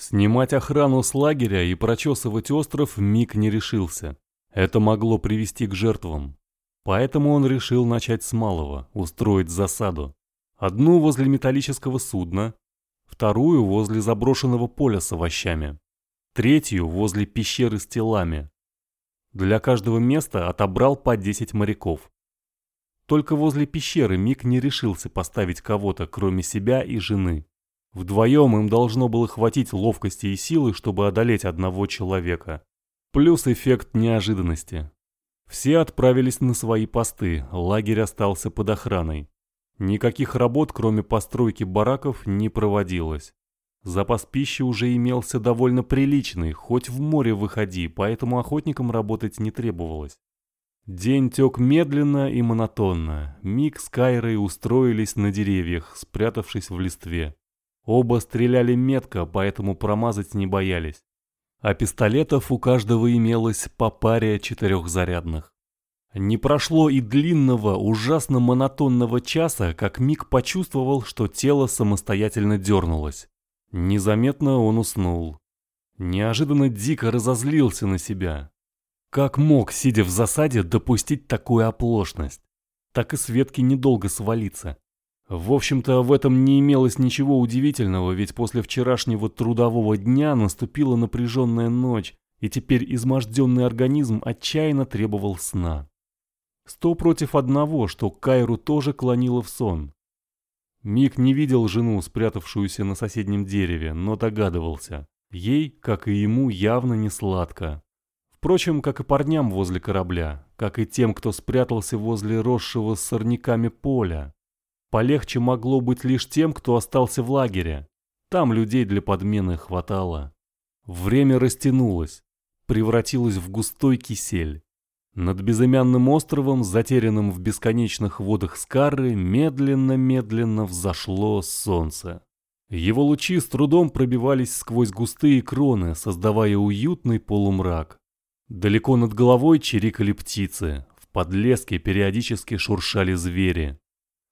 Снимать охрану с лагеря и прочесывать остров Мик не решился. Это могло привести к жертвам. Поэтому он решил начать с малого, устроить засаду. Одну возле металлического судна, вторую возле заброшенного поля с овощами, третью возле пещеры с телами. Для каждого места отобрал по 10 моряков. Только возле пещеры Мик не решился поставить кого-то, кроме себя и жены. Вдвоем им должно было хватить ловкости и силы, чтобы одолеть одного человека. Плюс эффект неожиданности. Все отправились на свои посты, лагерь остался под охраной. Никаких работ, кроме постройки бараков, не проводилось. Запас пищи уже имелся довольно приличный, хоть в море выходи, поэтому охотникам работать не требовалось. День тек медленно и монотонно. Мик с Кайрой устроились на деревьях, спрятавшись в листве. Оба стреляли метко, поэтому промазать не боялись. А пистолетов у каждого имелось по паре четырехзарядных. Не прошло и длинного, ужасно монотонного часа, как Мик почувствовал, что тело самостоятельно дернулось. Незаметно он уснул. Неожиданно дико разозлился на себя. Как мог, сидя в засаде, допустить такую оплошность? Так и с ветки недолго свалиться. В общем-то, в этом не имелось ничего удивительного, ведь после вчерашнего трудового дня наступила напряженная ночь, и теперь изможденный организм отчаянно требовал сна. Сто против одного, что Кайру тоже клонило в сон. Мик не видел жену, спрятавшуюся на соседнем дереве, но догадывался. Ей, как и ему, явно не сладко. Впрочем, как и парням возле корабля, как и тем, кто спрятался возле росшего с сорняками поля. Полегче могло быть лишь тем, кто остался в лагере. Там людей для подмены хватало. Время растянулось, превратилось в густой кисель. Над безымянным островом, затерянным в бесконечных водах Скары, медленно-медленно взошло солнце. Его лучи с трудом пробивались сквозь густые кроны, создавая уютный полумрак. Далеко над головой чирикали птицы, в подлеске периодически шуршали звери.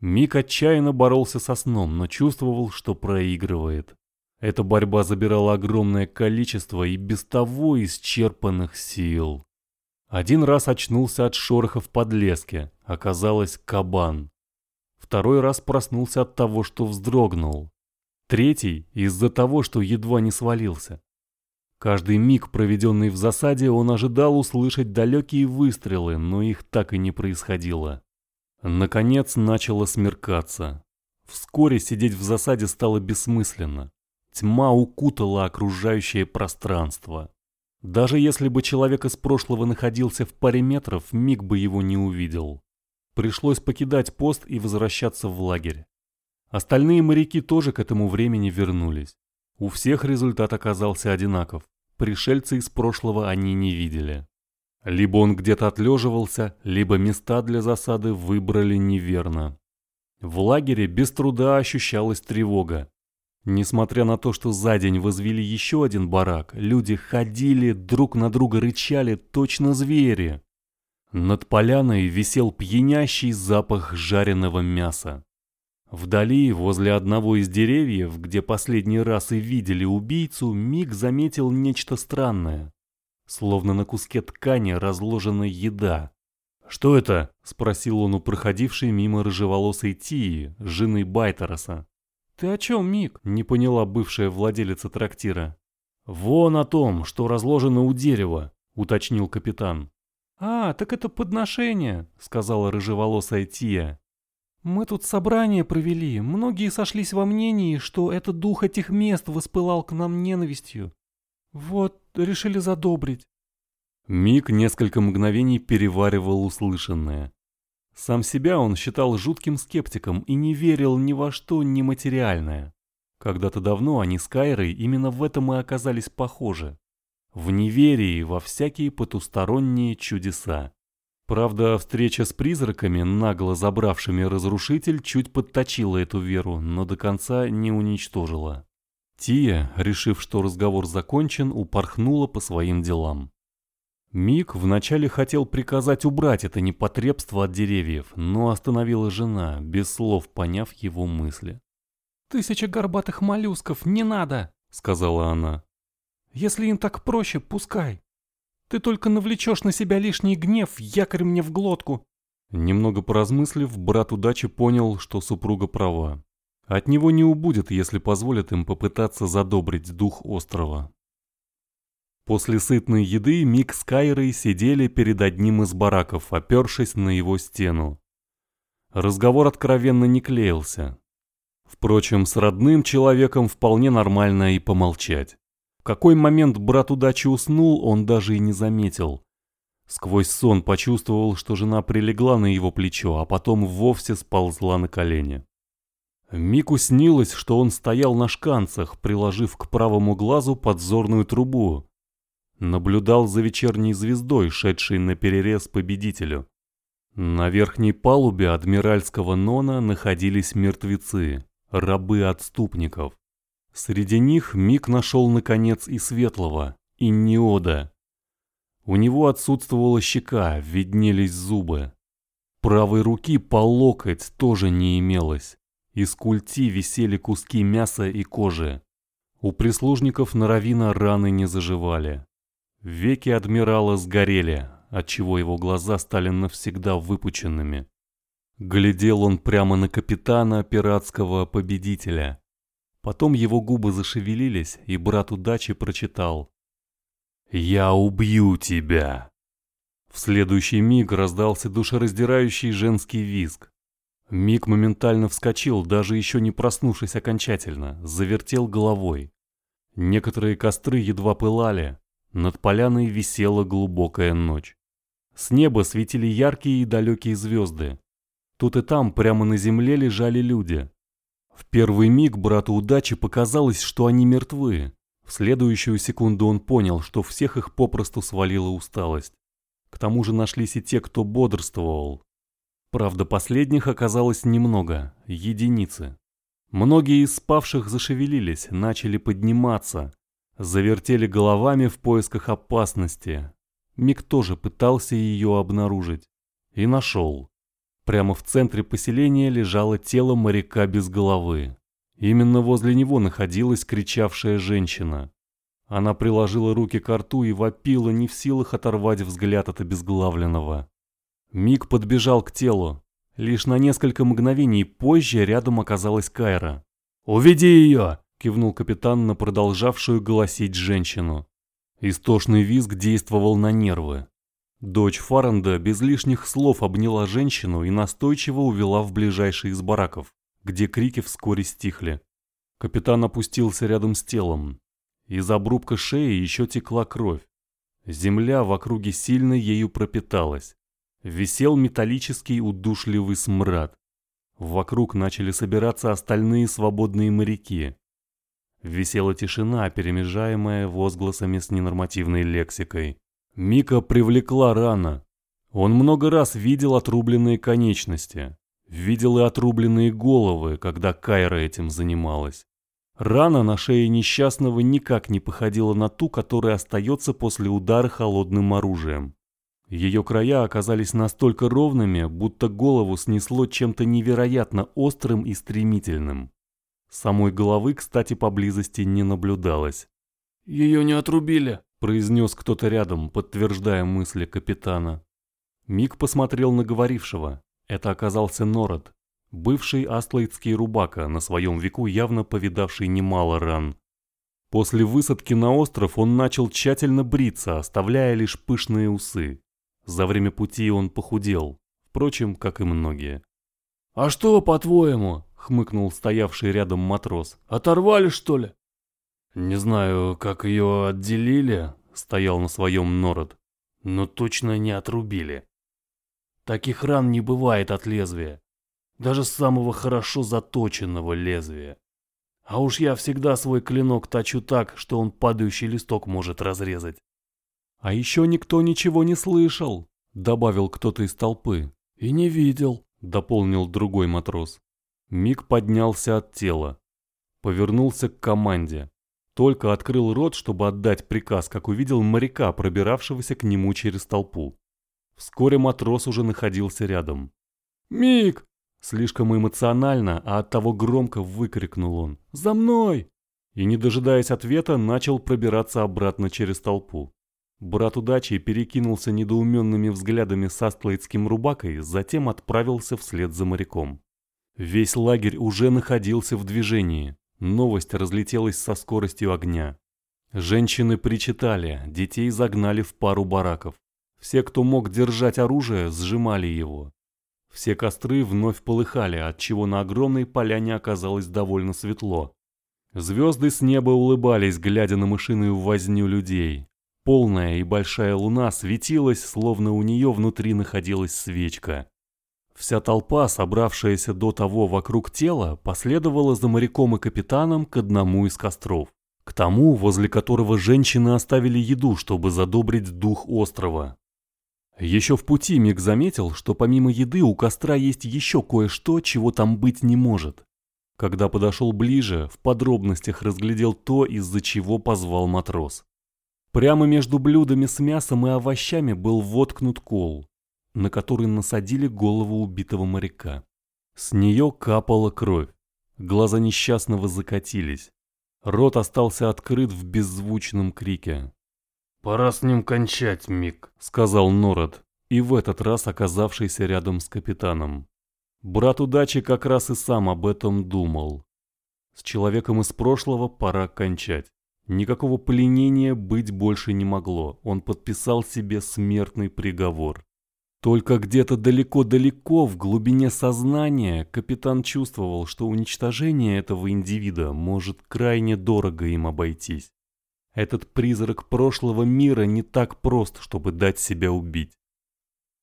Мик отчаянно боролся со сном, но чувствовал, что проигрывает. Эта борьба забирала огромное количество и без того исчерпанных сил. Один раз очнулся от шороха в подлеске, оказалось кабан. Второй раз проснулся от того, что вздрогнул. Третий – из-за того, что едва не свалился. Каждый миг, проведенный в засаде, он ожидал услышать далекие выстрелы, но их так и не происходило. Наконец начало смеркаться. Вскоре сидеть в засаде стало бессмысленно. Тьма укутала окружающее пространство. Даже если бы человек из прошлого находился в паре метров, миг бы его не увидел. Пришлось покидать пост и возвращаться в лагерь. Остальные моряки тоже к этому времени вернулись. У всех результат оказался одинаков. Пришельцы из прошлого они не видели. Либо он где-то отлеживался, либо места для засады выбрали неверно. В лагере без труда ощущалась тревога. Несмотря на то, что за день возвели еще один барак, люди ходили, друг на друга рычали, точно звери. Над поляной висел пьянящий запах жареного мяса. Вдали, возле одного из деревьев, где последний раз и видели убийцу, Миг заметил нечто странное. Словно на куске ткани разложена еда. «Что это?» – спросил он у проходившей мимо рыжеволосой Тии, жены Байтероса. «Ты о чем, Мик?» – не поняла бывшая владелица трактира. «Вон о том, что разложено у дерева», – уточнил капитан. «А, так это подношение», — сказала рыжеволосая Тия. «Мы тут собрание провели. Многие сошлись во мнении, что этот дух этих мест воспылал к нам ненавистью. Вот, решили задобрить. Мик несколько мгновений переваривал услышанное. Сам себя он считал жутким скептиком и не верил ни во что нематериальное. Когда-то давно они с Кайрой именно в этом и оказались похожи. В неверии во всякие потусторонние чудеса. Правда, встреча с призраками, нагло забравшими разрушитель, чуть подточила эту веру, но до конца не уничтожила. Тия, решив, что разговор закончен, упорхнула по своим делам. Мик вначале хотел приказать убрать это непотребство от деревьев, но остановила жена, без слов поняв его мысли. «Тысяча горбатых моллюсков, не надо!» — сказала она. «Если им так проще, пускай. Ты только навлечешь на себя лишний гнев, якорь мне в глотку». Немного поразмыслив, брат удачи понял, что супруга права. От него не убудет, если позволят им попытаться задобрить дух острова. После сытной еды Мик с Кайрой сидели перед одним из бараков, опершись на его стену. Разговор откровенно не клеился. Впрочем, с родным человеком вполне нормально и помолчать. В какой момент брат удачи уснул, он даже и не заметил. Сквозь сон почувствовал, что жена прилегла на его плечо, а потом вовсе сползла на колени. Мику снилось, что он стоял на шканцах, приложив к правому глазу подзорную трубу, наблюдал за вечерней звездой, шедшей на перерез победителю. На верхней палубе адмиральского нона находились мертвецы, рабы отступников. Среди них Мик нашел, наконец, и Светлого, и Неода. У него отсутствовала щека, виднелись зубы. Правой руки по локоть тоже не имелось. Из культи висели куски мяса и кожи. У прислужников Наравина раны не заживали. Веки адмирала сгорели, отчего его глаза стали навсегда выпученными. Глядел он прямо на капитана пиратского победителя. Потом его губы зашевелились, и брат удачи прочитал. «Я убью тебя!» В следующий миг раздался душераздирающий женский визг. Миг моментально вскочил, даже еще не проснувшись окончательно, завертел головой. Некоторые костры едва пылали, над поляной висела глубокая ночь. С неба светили яркие и далекие звезды. Тут и там прямо на земле лежали люди. В первый миг брату удачи показалось, что они мертвы. В следующую секунду он понял, что всех их попросту свалила усталость. К тому же нашлись и те, кто бодрствовал. Правда, последних оказалось немного, единицы. Многие из спавших зашевелились, начали подниматься, Завертели головами в поисках опасности. Мик тоже пытался ее обнаружить. И нашел. Прямо в центре поселения лежало тело моряка без головы. Именно возле него находилась кричавшая женщина. Она приложила руки к рту и вопила, не в силах оторвать взгляд от обезглавленного. Мик подбежал к телу. Лишь на несколько мгновений позже рядом оказалась Кайра. «Уведи ее!» кивнул капитан на продолжавшую голосить женщину. Истошный визг действовал на нервы. Дочь Фаранда без лишних слов обняла женщину и настойчиво увела в ближайший из бараков, где крики вскоре стихли. Капитан опустился рядом с телом. Из обрубка шеи еще текла кровь. Земля в округе сильно ею пропиталась. Висел металлический удушливый смрад. Вокруг начали собираться остальные свободные моряки. Висела тишина, перемежаемая возгласами с ненормативной лексикой. Мика привлекла рана. Он много раз видел отрубленные конечности. Видел и отрубленные головы, когда Кайра этим занималась. Рана на шее несчастного никак не походила на ту, которая остается после удара холодным оружием. Ее края оказались настолько ровными, будто голову снесло чем-то невероятно острым и стремительным. Самой головы, кстати, поблизости не наблюдалось. «Ее не отрубили», — произнес кто-то рядом, подтверждая мысли капитана. Мик посмотрел на говорившего. Это оказался Нород, бывший астлоидский рубака, на своем веку явно повидавший немало ран. После высадки на остров он начал тщательно бриться, оставляя лишь пышные усы. За время пути он похудел, впрочем, как и многие. «А что, по-твоему?» — хмыкнул стоявший рядом матрос. «Оторвали, что ли?» «Не знаю, как ее отделили», — стоял на своем Нород. «Но точно не отрубили. Таких ран не бывает от лезвия. Даже самого хорошо заточенного лезвия. А уж я всегда свой клинок точу так, что он падающий листок может разрезать». «А еще никто ничего не слышал», — добавил кто-то из толпы. «И не видел», дополнил другой матрос. Миг поднялся от тела. Повернулся к команде. Только открыл рот, чтобы отдать приказ, как увидел моряка, пробиравшегося к нему через толпу. Вскоре матрос уже находился рядом. «Миг!» Слишком эмоционально, а оттого громко выкрикнул он. «За мной!» и, не дожидаясь ответа, начал пробираться обратно через толпу. Брат удачи перекинулся недоуменными взглядами с астлоидским рубакой, затем отправился вслед за моряком. Весь лагерь уже находился в движении. Новость разлетелась со скоростью огня. Женщины причитали, детей загнали в пару бараков. Все, кто мог держать оружие, сжимали его. Все костры вновь полыхали, отчего на огромной поляне оказалось довольно светло. Звезды с неба улыбались, глядя на мышиную возню людей. Полная и большая луна светилась, словно у нее внутри находилась свечка. Вся толпа, собравшаяся до того вокруг тела, последовала за моряком и капитаном к одному из костров. К тому, возле которого женщины оставили еду, чтобы задобрить дух острова. Еще в пути Мик заметил, что помимо еды у костра есть еще кое-что, чего там быть не может. Когда подошел ближе, в подробностях разглядел то, из-за чего позвал матрос. Прямо между блюдами с мясом и овощами был воткнут кол, на который насадили голову убитого моряка. С нее капала кровь. Глаза несчастного закатились. Рот остался открыт в беззвучном крике. «Пора с ним кончать, Мик», — сказал Норад, и в этот раз оказавшийся рядом с капитаном. Брат удачи как раз и сам об этом думал. С человеком из прошлого пора кончать. Никакого пленения быть больше не могло, он подписал себе смертный приговор. Только где-то далеко-далеко в глубине сознания капитан чувствовал, что уничтожение этого индивида может крайне дорого им обойтись. Этот призрак прошлого мира не так прост, чтобы дать себя убить.